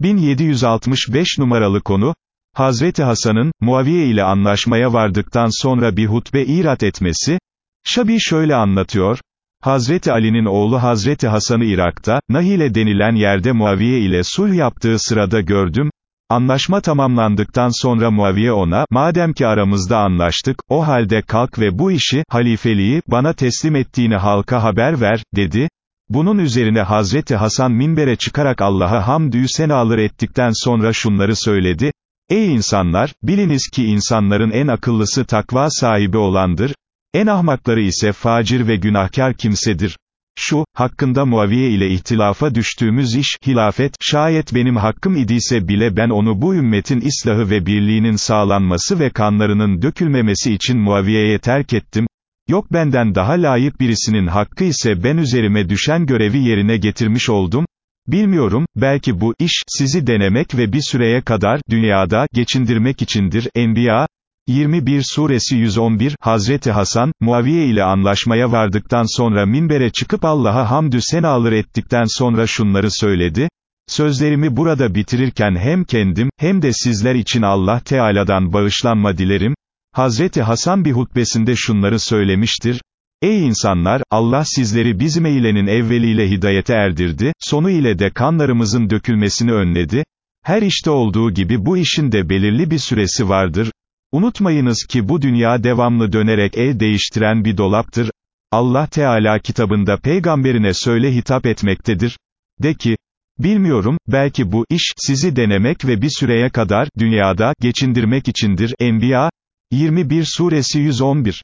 1765 numaralı konu, Hazreti Hasan'ın, Muaviye ile anlaşmaya vardıktan sonra bir hutbe irat etmesi, Şabi şöyle anlatıyor, Hazreti Ali'nin oğlu Hazreti Hasan'ı Irak'ta, Nahile denilen yerde Muaviye ile sulh yaptığı sırada gördüm, Anlaşma tamamlandıktan sonra Muaviye ona, madem ki aramızda anlaştık, o halde kalk ve bu işi, halifeliği, bana teslim ettiğini halka haber ver, dedi. Bunun üzerine Hazreti Hasan minbere çıkarak Allah'a hamdü senalar ettikten sonra şunları söyledi, Ey insanlar, biliniz ki insanların en akıllısı takva sahibi olandır, en ahmakları ise facir ve günahkar kimsedir. Şu, hakkında Muaviye ile ihtilafa düştüğümüz iş, hilafet, şayet benim hakkım idiyse bile ben onu bu ümmetin islahı ve birliğinin sağlanması ve kanlarının dökülmemesi için Muaviye'ye terk ettim, yok benden daha layık birisinin hakkı ise ben üzerime düşen görevi yerine getirmiş oldum, Bilmiyorum, belki bu iş, sizi denemek ve bir süreye kadar, dünyada, geçindirmek içindir. Enbiya, 21 suresi 111, Hazreti Hasan, Muaviye ile anlaşmaya vardıktan sonra minbere çıkıp Allah'a hamdü senalar ettikten sonra şunları söyledi, Sözlerimi burada bitirirken hem kendim, hem de sizler için Allah Teala'dan bağışlanma dilerim, Hazreti Hasan bir hutbesinde şunları söylemiştir, Ey insanlar, Allah sizleri bizim eylenin evveliyle hidayete erdirdi, sonu ile de kanlarımızın dökülmesini önledi, her işte olduğu gibi bu işin de belirli bir süresi vardır, Unutmayınız ki bu dünya devamlı dönerek el değiştiren bir dolaptır. Allah Teala kitabında peygamberine söyle hitap etmektedir. De ki, bilmiyorum, belki bu iş, sizi denemek ve bir süreye kadar, dünyada, geçindirmek içindir. Enbiya, 21 suresi 111.